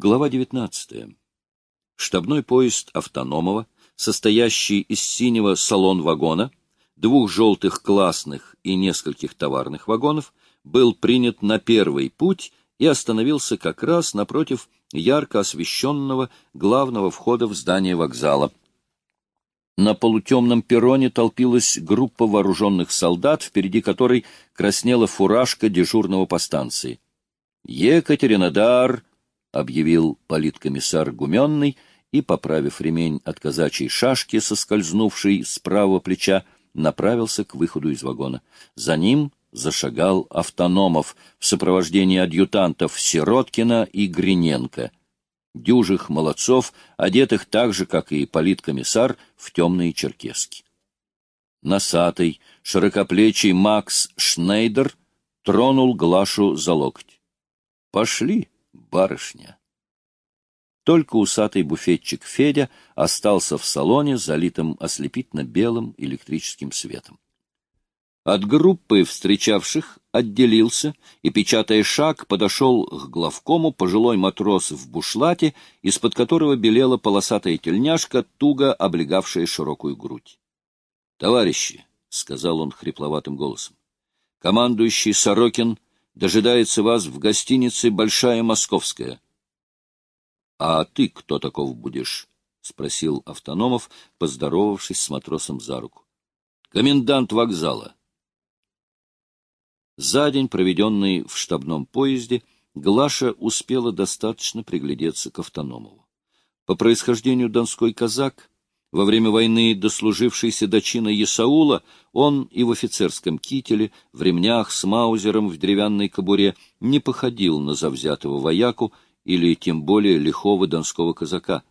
Глава 19. Штабной поезд Автономова, состоящий из синего салон-вагона, двух желтых классных и нескольких товарных вагонов, был принят на первый путь и остановился как раз напротив ярко освещенного главного входа в здание вокзала. На полутемном перроне толпилась группа вооруженных солдат, впереди которой краснела фуражка дежурного по станции. «Екатеринодар!» — объявил политкомиссар Гуменный и, поправив ремень от казачьей шашки, соскользнувшей с правого плеча, направился к выходу из вагона. За ним зашагал Автономов в сопровождении адъютантов Сироткина и Гриненко, дюжих молодцов, одетых так же, как и политкомиссар, в темные черкески. Носатый, широкоплечий Макс Шнейдер тронул Глашу за локоть. — Пошли! Барышня. Только усатый буфетчик Федя остался в салоне, залитым ослепительно-белым электрическим светом. От группы встречавших отделился и, печатая шаг, подошел к главкому пожилой матрос в бушлате, из-под которого белела полосатая тельняшка, туго облегавшая широкую грудь. — Товарищи, — сказал он хрипловатым голосом, — командующий Сорокин — Дожидается вас в гостинице «Большая Московская». — А ты кто таков будешь? — спросил Автономов, поздоровавшись с матросом за руку. — Комендант вокзала. За день, проведенный в штабном поезде, Глаша успела достаточно приглядеться к Автономову. По происхождению донской казак, во время войны дослужившийся до чина Исаула, он и в офицерском кителе, в ремнях с маузером в деревянной кобуре не походил на завзятого вояку или тем более лихого донского казака.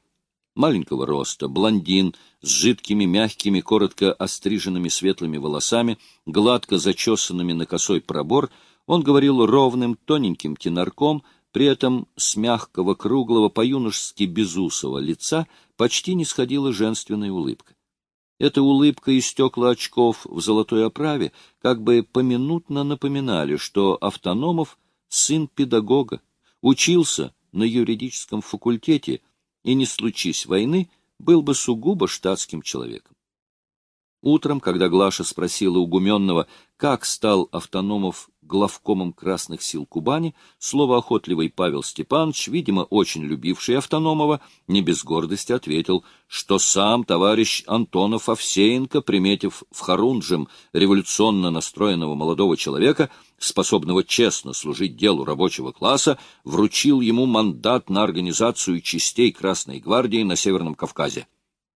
Маленького роста, блондин, с жидкими, мягкими, коротко остриженными светлыми волосами, гладко зачесанными на косой пробор, он говорил ровным, тоненьким тенорком, при этом с мягкого, круглого, по-юношески безусого лица почти не сходила женственная улыбка. Эта улыбка и стекла очков в золотой оправе как бы поминутно напоминали, что Автономов — сын педагога, учился на юридическом факультете и, не случись войны, был бы сугубо штатским человеком. Утром, когда Глаша спросила у Гуменного, как стал Автономов главкомом Красных сил Кубани, словоохотливый Павел Степанович, видимо, очень любивший Автономова, не без гордости ответил, что сам товарищ Антонов Овсеенко, приметив в Харунжем революционно настроенного молодого человека, способного честно служить делу рабочего класса, вручил ему мандат на организацию частей Красной гвардии на Северном Кавказе.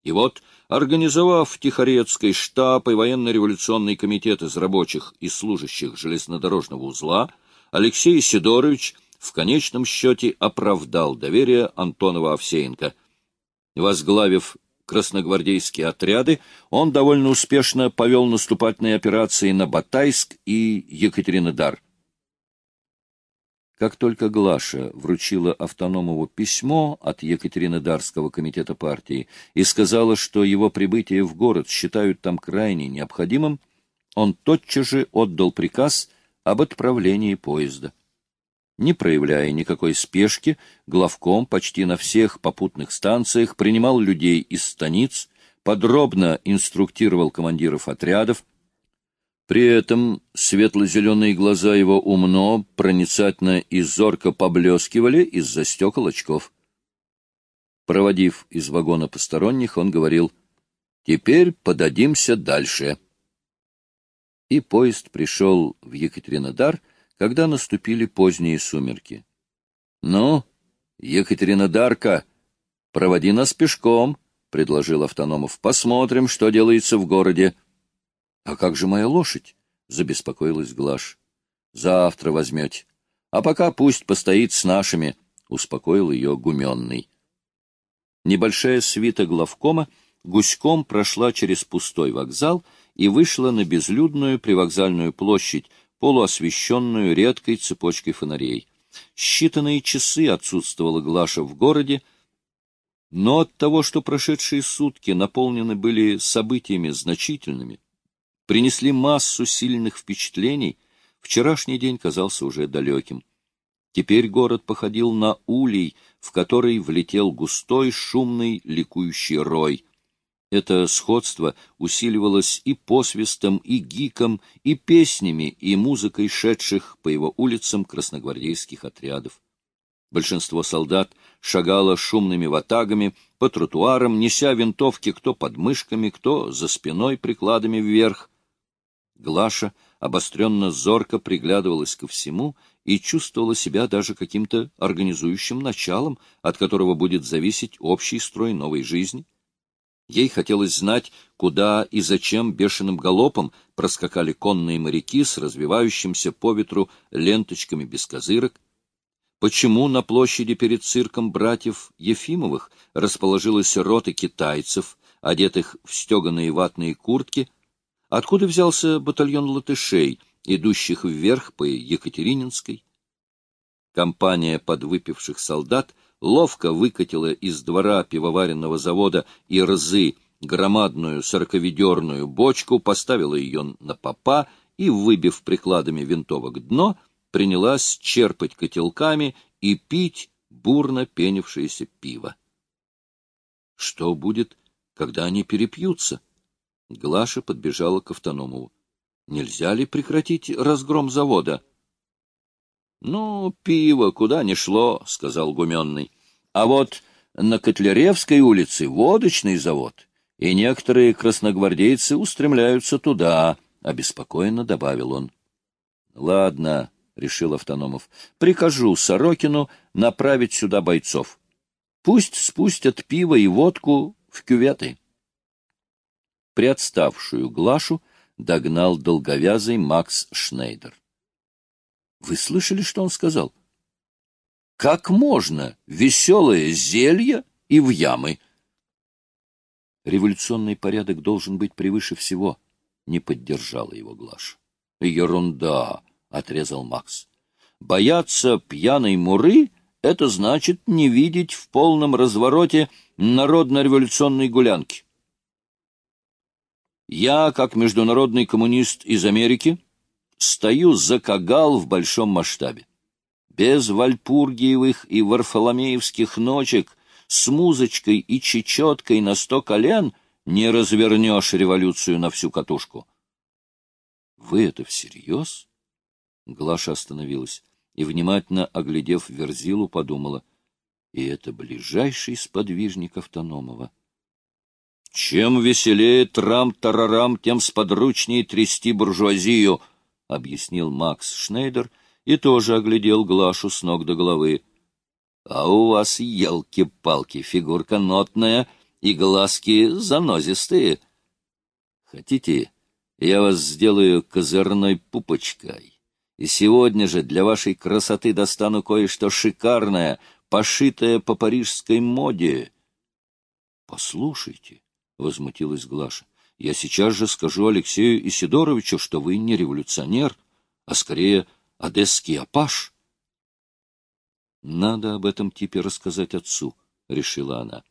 И вот, организовав в Тихорецкой штаб и военно-революционный комитет из рабочих и служащих железнодорожного узла, Алексей Сидорович в конечном счете оправдал доверие Антонова Овсеенко. Возглавив красногвардейские отряды, он довольно успешно повел наступательные операции на Батайск и Екатеринодар. Как только Глаша вручила Автономову письмо от Екатеринодарского комитета партии и сказала, что его прибытие в город считают там крайне необходимым, он тотчас же отдал приказ об отправлении поезда. Не проявляя никакой спешки, главком почти на всех попутных станциях принимал людей из станиц, подробно инструктировал командиров отрядов, при этом светло-зеленые глаза его умно, проницательно и зорко поблескивали из-за стекол очков. Проводив из вагона посторонних, он говорил, «Теперь подадимся дальше». И поезд пришел в Екатеринодар, когда наступили поздние сумерки. «Ну, Екатеринодарка, проводи нас пешком», — предложил Автономов. «Посмотрим, что делается в городе». — А как же моя лошадь? — забеспокоилась Глаш. — Завтра возьмете. А пока пусть постоит с нашими, — успокоил ее гуменный. Небольшая свита главкома гуськом прошла через пустой вокзал и вышла на безлюдную привокзальную площадь, полуосвещенную редкой цепочкой фонарей. Считанные часы отсутствовала Глаша в городе, но от того, что прошедшие сутки наполнены были событиями значительными, принесли массу сильных впечатлений, вчерашний день казался уже далеким. Теперь город походил на улей, в который влетел густой, шумный, ликующий рой. Это сходство усиливалось и посвистом, и гиком, и песнями, и музыкой шедших по его улицам красногвардейских отрядов. Большинство солдат шагало шумными ватагами по тротуарам, неся винтовки кто под мышками, кто за спиной прикладами вверх. Глаша обостренно зорко приглядывалась ко всему и чувствовала себя даже каким-то организующим началом, от которого будет зависеть общий строй новой жизни. Ей хотелось знать, куда и зачем бешеным галопом проскакали конные моряки с развивающимся по ветру ленточками без козырок, почему на площади перед цирком братьев Ефимовых расположилась рота китайцев, одетых в стеганые ватные куртки, откуда взялся батальон латышей, идущих вверх по Екатерининской. Компания подвыпивших солдат ловко выкатила из двора пивоваренного завода Ирзы громадную сороковедерную бочку, поставила ее на попа и, выбив прикладами винтовок дно, — принялась черпать котелками и пить бурно пенившееся пиво. Что будет, когда они перепьются? Глаша подбежала к Автономову. Нельзя ли прекратить разгром завода? — Ну, пиво куда ни шло, — сказал Гуменный. — А вот на Котляревской улице водочный завод, и некоторые красногвардейцы устремляются туда, — обеспокоенно добавил он. — Ладно, — решил Автономов, — прикажу Сорокину направить сюда бойцов. Пусть спустят пиво и водку в кюветы. Приотставшую Глашу догнал долговязый Макс Шнейдер. — Вы слышали, что он сказал? — Как можно веселое зелье и в ямы? Революционный порядок должен быть превыше всего, — не поддержала его Глаша. — Ерунда! — отрезал Макс. «Бояться пьяной муры — это значит не видеть в полном развороте народно-революционной гулянки. Я, как международный коммунист из Америки, стою за Кагал в большом масштабе. Без вальпургиевых и варфоломеевских ночек с музычкой и чечеткой на сто колен не развернешь революцию на всю катушку. — Вы это всерьез? Глаша остановилась и, внимательно оглядев Верзилу, подумала, и это ближайший сподвижник Автономова. «Чем веселее трам-тарарам, тем сподручнее трясти буржуазию», — объяснил Макс Шнейдер и тоже оглядел Глашу с ног до головы. «А у вас, елки-палки, фигурка нотная и глазки занозистые. Хотите, я вас сделаю козырной пупочкой?» И сегодня же для вашей красоты достану кое-что шикарное, пошитое по парижской моде. — Послушайте, — возмутилась Глаша, — я сейчас же скажу Алексею Исидоровичу, что вы не революционер, а скорее одесский апаш. — Надо об этом типе рассказать отцу, — решила она.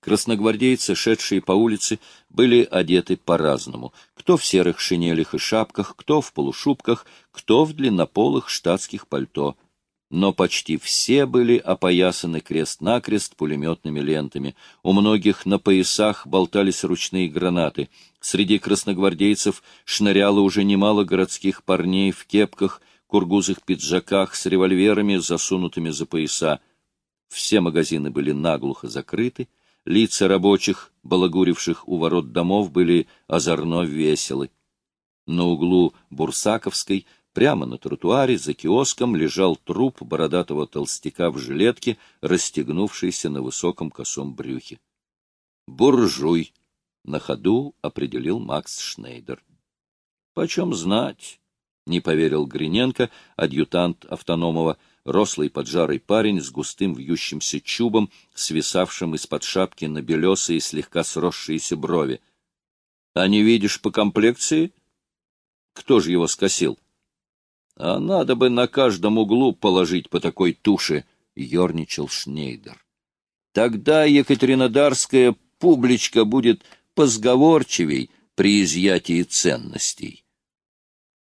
Красногвардейцы, шедшие по улице, были одеты по-разному. Кто в серых шинелях и шапках, кто в полушубках, кто в длиннополых штатских пальто. Но почти все были опоясаны крест-накрест пулеметными лентами. У многих на поясах болтались ручные гранаты. Среди красногвардейцев шныряло уже немало городских парней в кепках, кургузых пиджаках с револьверами, засунутыми за пояса. Все магазины были наглухо закрыты, Лица рабочих, балагуривших у ворот домов, были озорно веселы. На углу Бурсаковской, прямо на тротуаре, за киоском, лежал труп бородатого толстяка в жилетке, расстегнувшийся на высоком косом брюхе. «Буржуй!» — на ходу определил Макс Шнейдер. «Почем знать?» — не поверил Гриненко, адъютант Автономова, рослый поджарый парень с густым вьющимся чубом, свисавшим из-под шапки на белесые слегка сросшиеся брови. — А не видишь по комплекции? Кто же его скосил? — А надо бы на каждом углу положить по такой туше, — ерничал Шнейдер. — Тогда Екатеринодарская публичка будет позговорчивей при изъятии ценностей.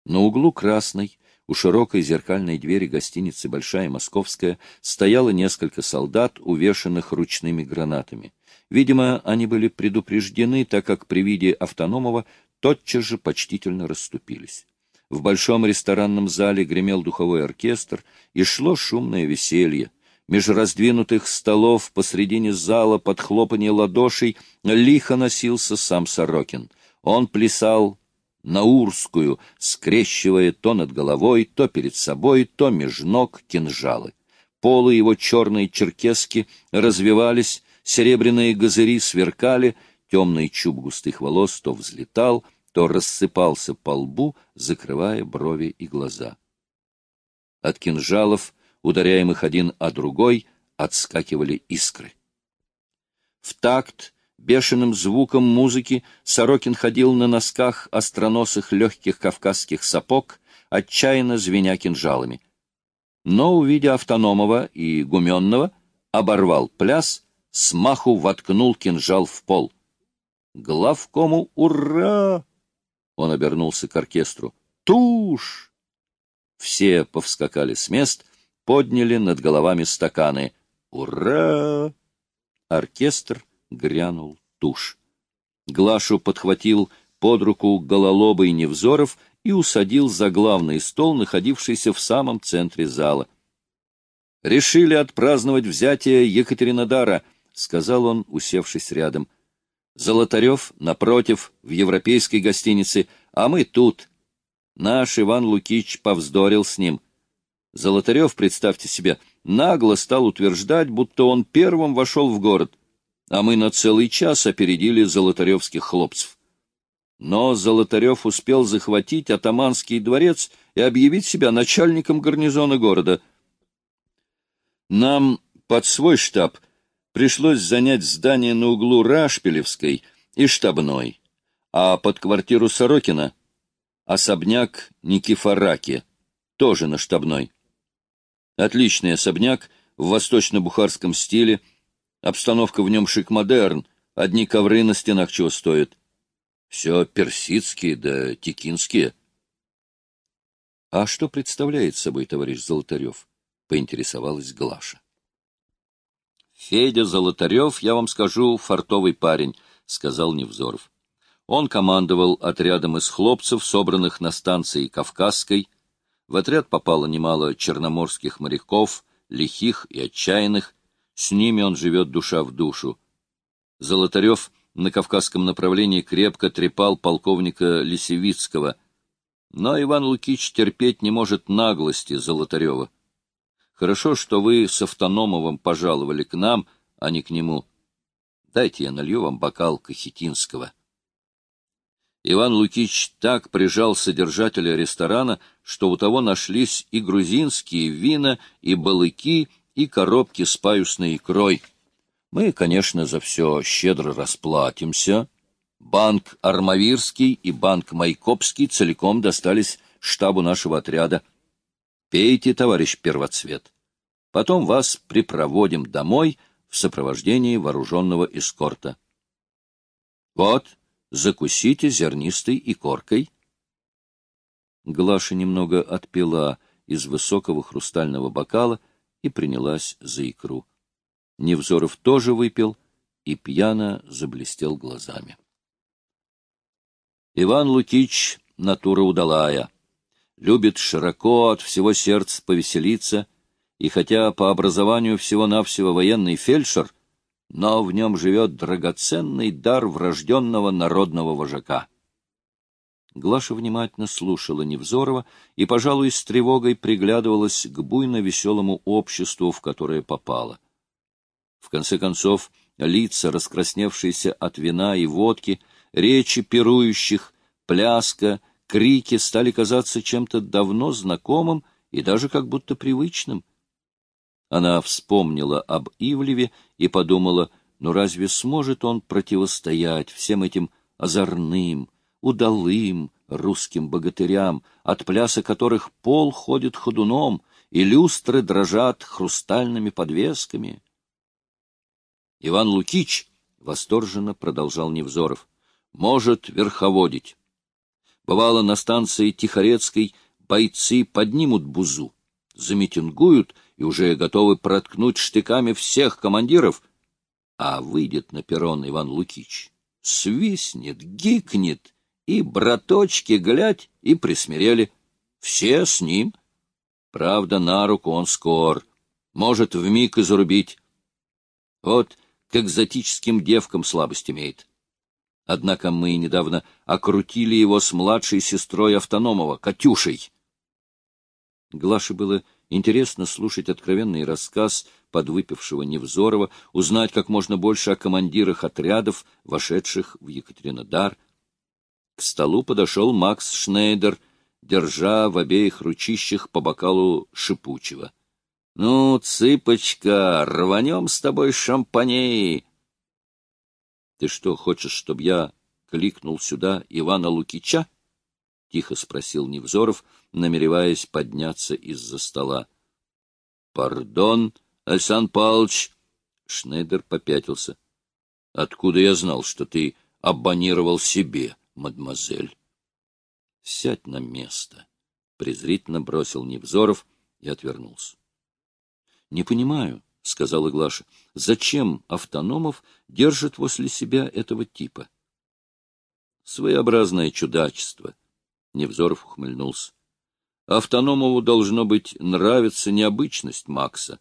На углу Красной У широкой зеркальной двери гостиницы «Большая Московская» стояло несколько солдат, увешанных ручными гранатами. Видимо, они были предупреждены, так как при виде Автономова тотчас же почтительно расступились. В большом ресторанном зале гремел духовой оркестр, и шло шумное веселье. Меж раздвинутых столов посредине зала под хлопанье ладошей лихо носился сам Сорокин. Он плясал наурскую, скрещивая то над головой, то перед собой, то меж ног кинжалы. Полы его черные черкески развивались, серебряные газыри сверкали, темный чуб густых волос то взлетал, то рассыпался по лбу, закрывая брови и глаза. От кинжалов, ударяемых один о другой, отскакивали искры. В такт бешеным звуком музыки Сорокин ходил на носках остроносых легких кавказских сапог, отчаянно звеня кинжалами. Но, увидя Автономова и Гуменного, оборвал пляс, смаху воткнул кинжал в пол. «Главкому ура!» Он обернулся к оркестру. «Тушь!» Все повскакали с мест, подняли над головами стаканы. «Ура!» Оркестр грянул тушь. Глашу подхватил под руку гололобый Невзоров и усадил за главный стол, находившийся в самом центре зала. «Решили отпраздновать взятие Екатеринодара», — сказал он, усевшись рядом. «Золотарев, напротив, в европейской гостинице, а мы тут. Наш Иван Лукич повздорил с ним. Золотарев, представьте себе, нагло стал утверждать, будто он первым вошел в город а мы на целый час опередили золотаревских хлопцев. Но Золотарев успел захватить атаманский дворец и объявить себя начальником гарнизона города. Нам под свой штаб пришлось занять здание на углу Рашпилевской и штабной, а под квартиру Сорокина — особняк Никифораки, тоже на штабной. Отличный особняк в восточно-бухарском стиле — Обстановка в нем шик-модерн, одни ковры на стенах чего стоят. Все персидские да текинские. — А что представляет собой товарищ Золотарев? — поинтересовалась Глаша. — Федя Золотарев, я вам скажу, фартовый парень, — сказал Невзоров. Он командовал отрядом из хлопцев, собранных на станции Кавказской. В отряд попало немало черноморских моряков, лихих и отчаянных, с ними он живет душа в душу. Золотарев на кавказском направлении крепко трепал полковника Лисевицкого, но Иван Лукич терпеть не может наглости Золотарева. Хорошо, что вы с Автономовым пожаловали к нам, а не к нему. Дайте я налью вам бокал Кахетинского. Иван Лукич так прижал содержателя ресторана, что у того нашлись и грузинские вина, и балыки, и коробки с паюсной икрой. Мы, конечно, за все щедро расплатимся. Банк Армавирский и банк Майкопский целиком достались штабу нашего отряда. Пейте, товарищ первоцвет. Потом вас припроводим домой в сопровождении вооруженного эскорта. Вот, закусите зернистой и коркой. Глаша немного отпила из высокого хрустального бокала и принялась за икру. Невзоров тоже выпил и пьяно заблестел глазами. Иван Лукич — натура удалая, любит широко от всего сердца повеселиться, и хотя по образованию всего-навсего военный фельдшер, но в нем живет драгоценный дар врожденного народного вожака. Глаша внимательно слушала Невзорова и, пожалуй, с тревогой приглядывалась к буйно-веселому обществу, в которое попала. В конце концов, лица, раскрасневшиеся от вина и водки, речи пирующих, пляска, крики стали казаться чем-то давно знакомым и даже как будто привычным. Она вспомнила об Ивлеве и подумала, ну разве сможет он противостоять всем этим озорным, удалым русским богатырям, от пляса которых пол ходит ходуном, и люстры дрожат хрустальными подвесками. Иван Лукич, — восторженно продолжал Невзоров, — может верховодить. Бывало, на станции Тихорецкой бойцы поднимут бузу, замитингуют и уже готовы проткнуть штыками всех командиров, а выйдет на перрон Иван Лукич, свистнет, гикнет, и браточки, глядь, и присмирели. Все с ним. Правда, на руку он скор, может вмиг и зарубить. Вот к экзотическим девкам слабость имеет. Однако мы недавно окрутили его с младшей сестрой Автономова, Катюшей. Глаше было интересно слушать откровенный рассказ подвыпившего Невзорова, узнать как можно больше о командирах отрядов, вошедших в Екатеринодар. К столу подошел Макс Шнейдер, держа в обеих ручищах по бокалу шипучего. — Ну, цыпочка, рванем с тобой шампаней! — Ты что, хочешь, чтобы я кликнул сюда Ивана Лукича? — тихо спросил Невзоров, намереваясь подняться из-за стола. — Пардон, Александр Павлович! Шнейдер попятился. — Откуда я знал, что ты абонировал себе, мадемуазель? — Сядь на место! — презрительно бросил Невзоров и отвернулся. — Не понимаю, — сказал Иглаша. — Зачем Автономов держит возле себя этого типа? — Своеобразное чудачество. Невзоров ухмыльнулся. Автономову, должно быть, нравится необычность Макса.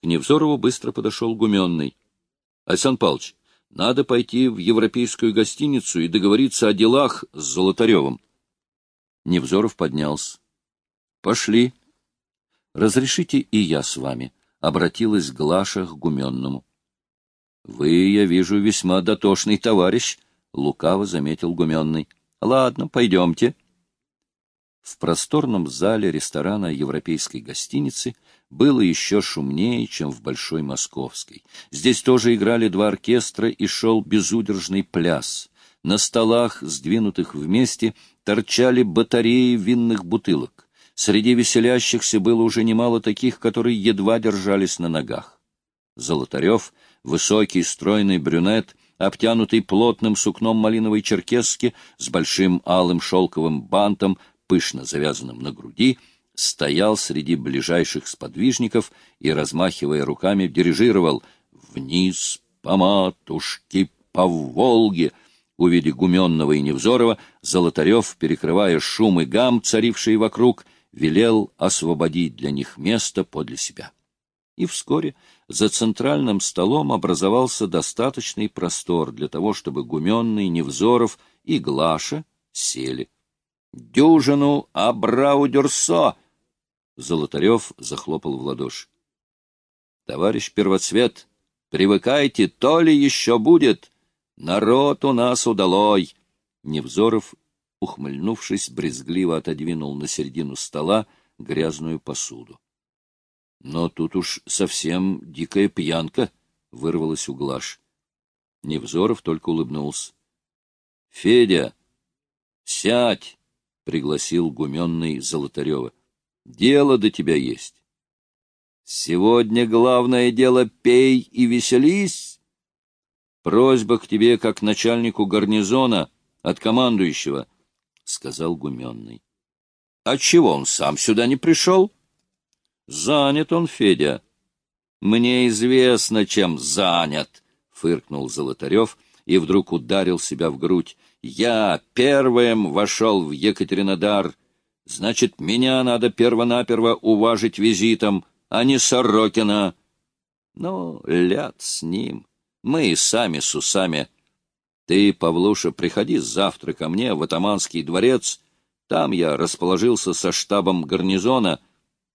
К Невзорову быстро подошел Гуменный. — Александр Павлович, надо пойти в европейскую гостиницу и договориться о делах с Золотаревым. Невзоров поднялся. — Пошли. — Разрешите и я с вами. — обратилась Глаша к Гуменному. — Вы, я вижу, весьма дотошный товарищ, — лукаво заметил Гуменный. — Ладно, пойдемте. В просторном зале ресторана европейской гостиницы было еще шумнее, чем в Большой Московской. Здесь тоже играли два оркестра и шел безудержный пляс. На столах, сдвинутых вместе, торчали батареи винных бутылок. Среди веселящихся было уже немало таких, которые едва держались на ногах. Золотарев, высокий стройный брюнет, обтянутый плотным сукном малиновой черкесски с большим алым шелковым бантом, пышно завязанным на груди, стоял среди ближайших сподвижников и, размахивая руками, дирижировал «Вниз по матушке, по Волге!» Увидя Гуменного и Невзорова, Золотарев, перекрывая шум и гам, царившие вокруг, велел освободить для них место подле себя. И вскоре за центральным столом образовался достаточный простор для того, чтобы Гуменный, Невзоров и Глаша сели. «Дюжину абрау-дюрсо!» Золотарев захлопал в ладоши. «Товарищ Первоцвет, привыкайте, то ли еще будет! Народ у нас удалой!» Невзоров ухмыльнувшись, брезгливо отодвинул на середину стола грязную посуду. Но тут уж совсем дикая пьянка вырвалась у Глаш. Невзоров только улыбнулся. — Федя, сядь! — пригласил гуменный Золотарева. — Дело до тебя есть. — Сегодня главное дело — пей и веселись. Просьба к тебе, как начальнику гарнизона, от командующего —— сказал Гуменный. — А чего он сам сюда не пришел? — Занят он, Федя. — Мне известно, чем занят, — фыркнул Золотарев и вдруг ударил себя в грудь. — Я первым вошел в Екатеринодар. Значит, меня надо первонаперво уважить визитом, а не Сорокина. Ну, ляд с ним. Мы и сами с усами ты, Павлуша, приходи завтра ко мне в Атаманский дворец. Там я расположился со штабом гарнизона.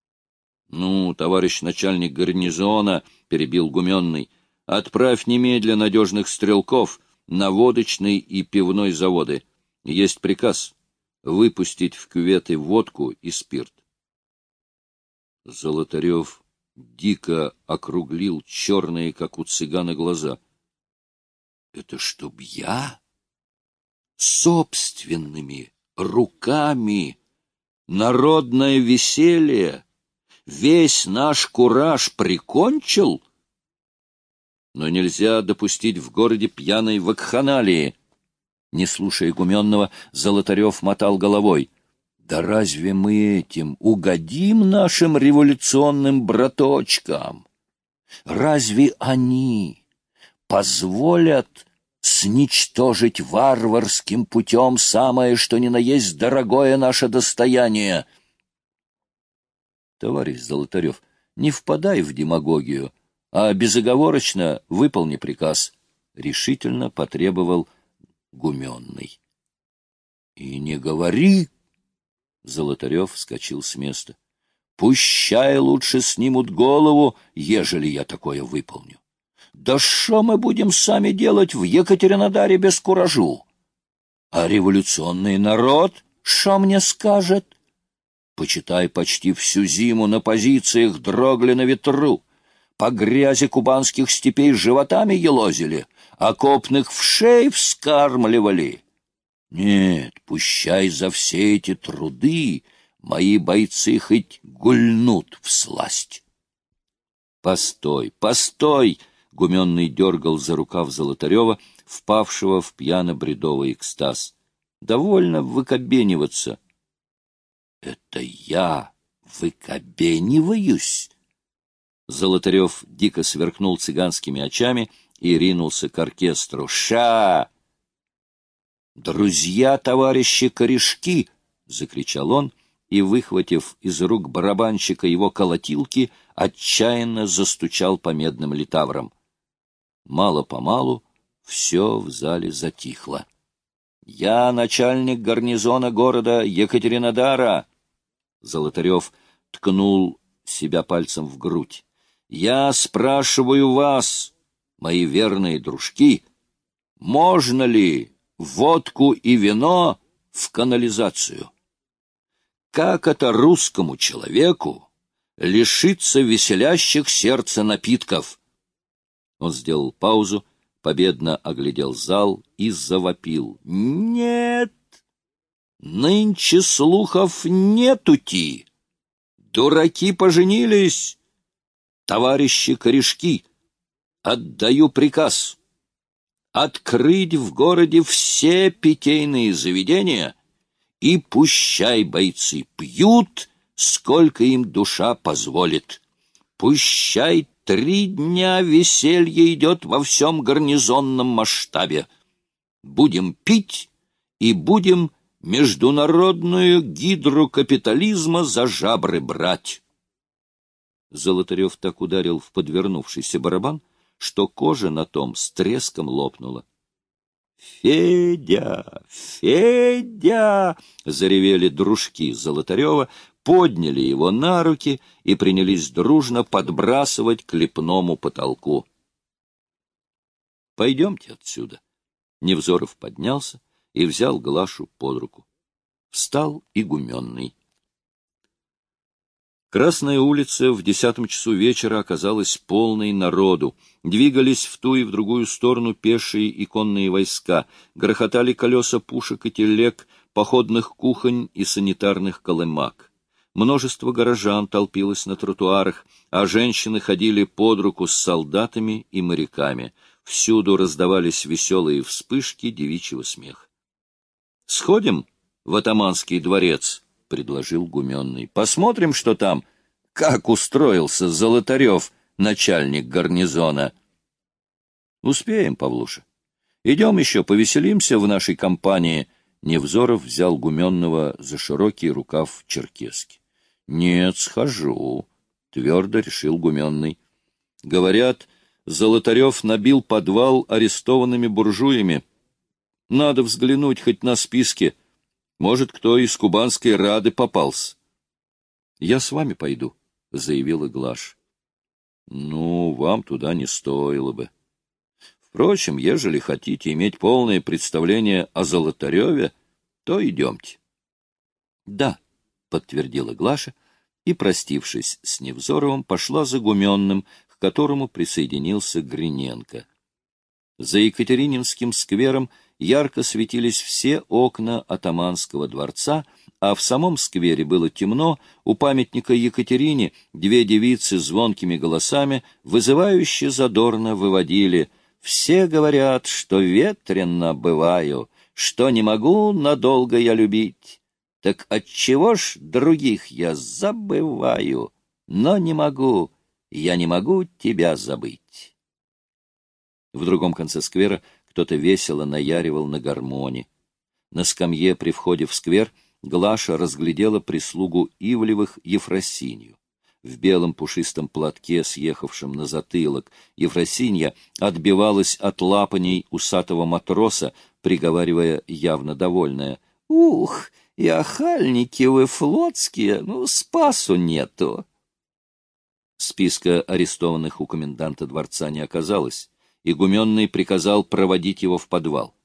— Ну, товарищ начальник гарнизона, — перебил Гуменный, — отправь немедля надежных стрелков на водочный и пивной заводы. Есть приказ выпустить в кюветы водку и спирт. Золотарев дико округлил черные, как у цыгана, глаза — это чтоб я собственными руками народное веселье, весь наш кураж прикончил? Но нельзя допустить в городе пьяной вакханалии. Не слушая Гуменного, Золотарев мотал головой. Да разве мы этим угодим нашим революционным браточкам? Разве они позволят сничтожить варварским путем самое, что ни на есть дорогое наше достояние? Товарищ Золотарев, не впадай в демагогию, а безоговорочно выполни приказ, — решительно потребовал Гуменный. — И не говори! — Золотарев вскочил с места. — Пущай лучше снимут голову, ежели я такое выполню. Да что мы будем сами делать в Екатеринодаре без куражу? А революционный народ что мне скажет? Почитай, почти всю зиму на позициях дрогли на ветру, по грязи кубанских степей животами елозили, окопных вшей вскармливали. Нет, пущай за все эти труды мои бойцы хоть гульнут в сласть. Постой, постой! Гуменный дергал за рукав Золотарева, впавшего в пьяно-бредовый экстаз. Довольно выкобениваться. Это я выкобениваюсь? Золотарев дико сверкнул цыганскими очами и ринулся к оркестру. «Ша!» «Друзья, товарищи корешки!» — закричал он, и, выхватив из рук барабанщика его колотилки, отчаянно застучал по медным литаврам. Мало-помалу все в зале затихло. «Я начальник гарнизона города Екатеринодара!» Золотарев ткнул себя пальцем в грудь. «Я спрашиваю вас, мои верные дружки, можно ли водку и вино в канализацию? Как это русскому человеку лишиться веселящих сердце напитков?» Он сделал паузу, победно оглядел зал и завопил. «Нет! Нынче слухов нетути! Дураки поженились! Товарищи корешки, отдаю приказ открыть в городе все питейные заведения и пущай бойцы пьют, сколько им душа позволит. Пущай Три дня веселье идет во всем гарнизонном масштабе. Будем пить и будем международную гидру капитализма за жабры брать. Золотарев так ударил в подвернувшийся барабан, что кожа на том с треском лопнула. «Федя! Федя!» — заревели дружки Золотарева, подняли его на руки и принялись дружно подбрасывать к лепному потолку. «Пойдемте отсюда». Невзоров поднялся и взял Глашу под руку. Встал игуменный. Красная улица в десятом часу вечера оказалась полной народу. Двигались в ту и в другую сторону пешие и конные войска, грохотали колеса пушек и телег, походных кухонь и санитарных колымак. Множество горожан толпилось на тротуарах, а женщины ходили под руку с солдатами и моряками. Всюду раздавались веселые вспышки девичьего смеха. — Сходим в атаманский дворец, — предложил Гуменный. — Посмотрим, что там. Как устроился Золотарев, начальник гарнизона. — Успеем, Павлуша. Идем еще повеселимся в нашей компании. Невзоров взял Гуменного за широкий рукав черкески. Нет, схожу, — твердо решил Гуменный. Говорят, Золотарев набил подвал арестованными буржуями. Надо взглянуть хоть на списки. Может, кто из кубанской рады попался. — Я с вами пойду, — заявила Глаш. — Ну, вам туда не стоило бы. Впрочем, ежели хотите иметь полное представление о Золотареве, то идемте. — Да, — подтвердила Глаша и, простившись с Невзоровым, пошла за Гуменным, к которому присоединился Гриненко. За Екатерининским сквером ярко светились все окна атаманского дворца, а в самом сквере было темно, у памятника Екатерине две девицы звонкими голосами вызывающе задорно выводили «Все говорят, что ветренно бываю, что не могу надолго я любить, Так отчего ж других я забываю, но не могу, я не могу тебя забыть. В другом конце сквера кто-то весело наяривал на гармоне. На скамье при входе в сквер Глаша разглядела прислугу Ивлевых Ефросинью. В белом пушистом платке, съехавшем на затылок, Ефросинья отбивалась от лапаней усатого матроса, приговаривая явно довольная. — Ух, и охальники вы флотские, ну, спасу нету. Списка арестованных у коменданта дворца не оказалось. Игуменный приказал проводить его в подвал.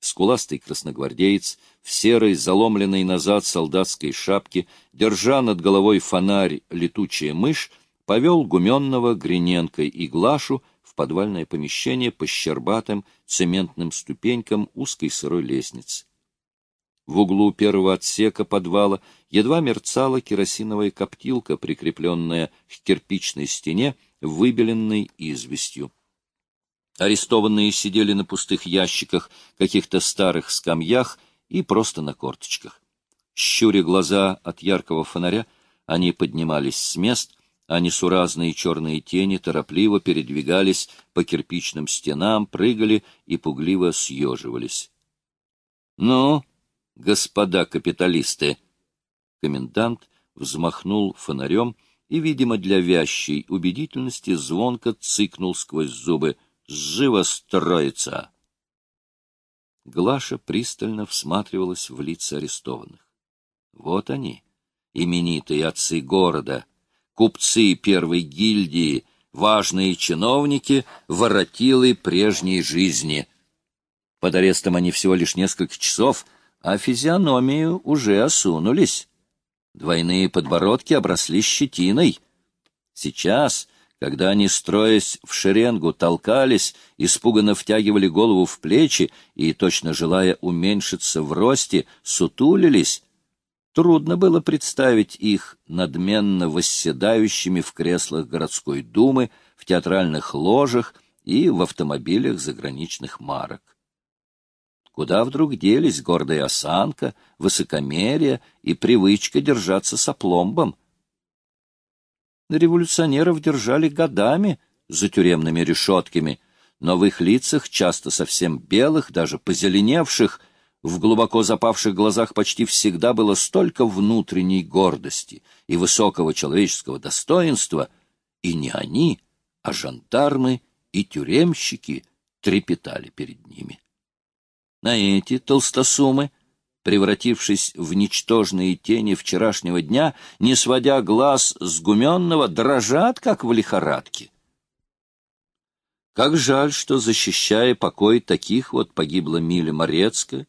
Скуластый красногвардеец в серой, заломленной назад солдатской шапке, держа над головой фонарь летучая мышь, повел Гуменного, Гриненко и Глашу в подвальное помещение по щербатым цементным ступенькам узкой сырой лестницы. В углу первого отсека подвала едва мерцала керосиновая коптилка, прикрепленная к кирпичной стене, выбеленной известью. Арестованные сидели на пустых ящиках, каких-то старых скамьях и просто на корточках. Щуря глаза от яркого фонаря, они поднимались с мест, а несуразные черные тени торопливо передвигались по кирпичным стенам, прыгали и пугливо съеживались. — Ну, господа капиталисты! Комендант взмахнул фонарем и, видимо, для вящей убедительности, звонко цыкнул сквозь зубы. «Живо строится!» Глаша пристально всматривалась в лица арестованных. Вот они, именитые отцы города, купцы первой гильдии, важные чиновники, воротилы прежней жизни. Под арестом они всего лишь несколько часов, а физиономию уже осунулись. Двойные подбородки обросли щетиной. Сейчас, когда они, строясь в шеренгу, толкались, испуганно втягивали голову в плечи и, точно желая уменьшиться в росте, сутулились, трудно было представить их надменно восседающими в креслах городской думы, в театральных ложах и в автомобилях заграничных марок. Куда вдруг делись гордая осанка, высокомерие и привычка держаться с опломбом? Революционеров держали годами за тюремными решетками, но в их лицах, часто совсем белых, даже позеленевших, в глубоко запавших глазах почти всегда было столько внутренней гордости и высокого человеческого достоинства, и не они, а жандармы и тюремщики трепетали перед ними на эти толстосумы, превратившись в ничтожные тени вчерашнего дня, не сводя глаз с гуменного, дрожат, как в лихорадке. Как жаль, что, защищая покой таких вот, погибла Миля Морецкая.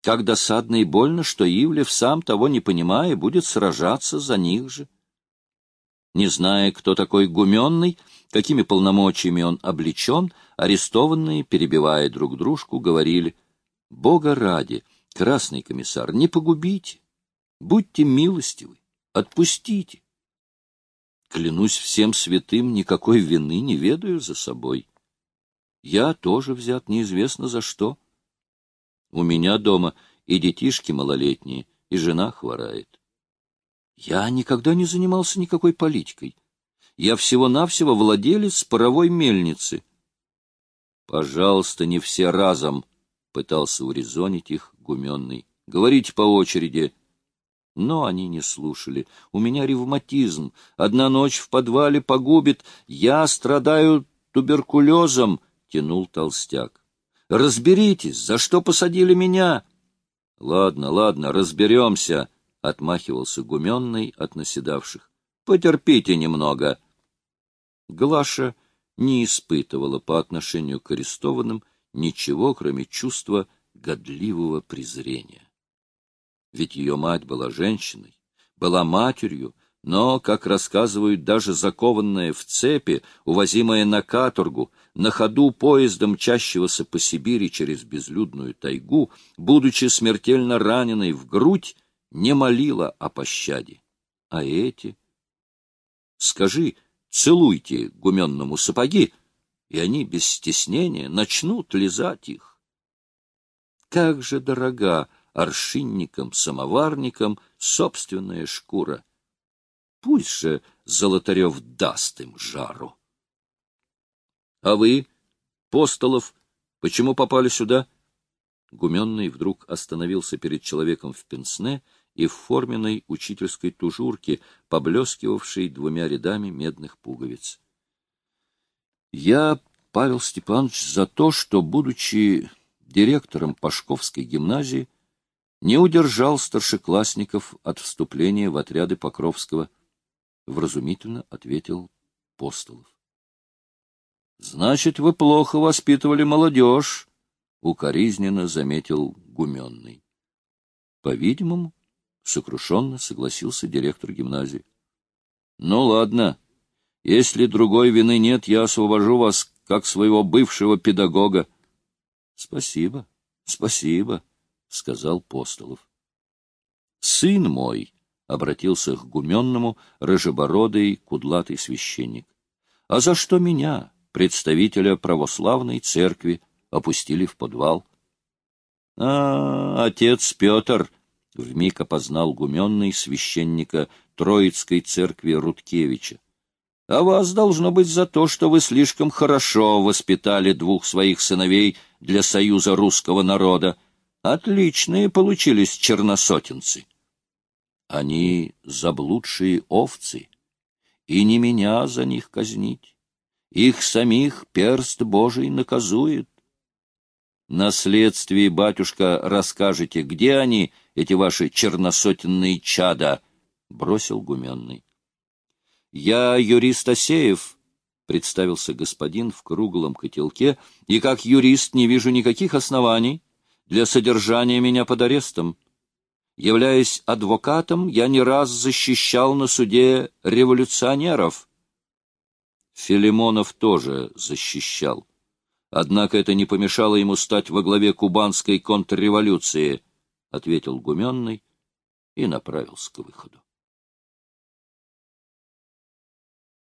Как досадно и больно, что Ивлев, сам того не понимая, будет сражаться за них же. Не зная, кто такой Гуменный, какими полномочиями он облечен, арестованные, перебивая друг дружку, говорили, «Бога ради, красный комиссар, не погубите, будьте милостивы, отпустите». Клянусь всем святым, никакой вины не ведаю за собой. Я тоже взят неизвестно за что. У меня дома и детишки малолетние, и жена хворает. Я никогда не занимался никакой политикой. Я всего-навсего владелец паровой мельницы. Пожалуйста, не все разом, — пытался урезонить их гуменный. Говорите по очереди. Но они не слушали. У меня ревматизм. Одна ночь в подвале погубит. Я страдаю туберкулезом, — тянул толстяк. Разберитесь, за что посадили меня? Ладно, ладно, разберемся, —— отмахивался гуменный от наседавших. — Потерпите немного. Глаша не испытывала по отношению к арестованным ничего, кроме чувства годливого презрения. Ведь ее мать была женщиной, была матерью, но, как рассказывают, даже закованная в цепи, увозимая на каторгу, на ходу поездом чащегося по Сибири через безлюдную тайгу, будучи смертельно раненой в грудь, не молила о пощаде. А эти? Скажи, целуйте гуменному сапоги, и они без стеснения начнут лизать их. Как же дорога аршинникам, самоварникам собственная шкура. Пусть же Золотарев даст им жару. — А вы, Постолов, почему попали сюда? Гуменный вдруг остановился перед человеком в пенсне и в форменной учительской тужурке, поблескивавшей двумя рядами медных пуговиц. — Я, Павел Степанович, за то, что, будучи директором Пашковской гимназии, не удержал старшеклассников от вступления в отряды Покровского, — вразумительно ответил Постолов. — Значит, вы плохо воспитывали молодежь, — укоризненно заметил Гуменный. — По-видимому, — сокрушенно согласился директор гимназии. — Ну, ладно. Если другой вины нет, я освобожу вас как своего бывшего педагога. — Спасибо, спасибо, — сказал Постолов. — Сын мой, — обратился к гуменному, рыжебородый, кудлатый священник, — а за что меня, представителя православной церкви, опустили в подвал? — А, отец Петр! — вмиг опознал гуменный священника Троицкой церкви Рудкевича. — А вас должно быть за то, что вы слишком хорошо воспитали двух своих сыновей для союза русского народа. Отличные получились черносотенцы. Они заблудшие овцы, и не меня за них казнить. Их самих перст Божий наказует. Наследствие, батюшка, расскажете, где они, эти ваши черносотенные чада? — бросил Гуменный. — Я юрист Осеев, — представился господин в круглом котелке, — и как юрист не вижу никаких оснований для содержания меня под арестом. Являясь адвокатом, я не раз защищал на суде революционеров. Филимонов тоже защищал. Однако это не помешало ему стать во главе кубанской контрреволюции, — ответил Гуменный и направился к выходу.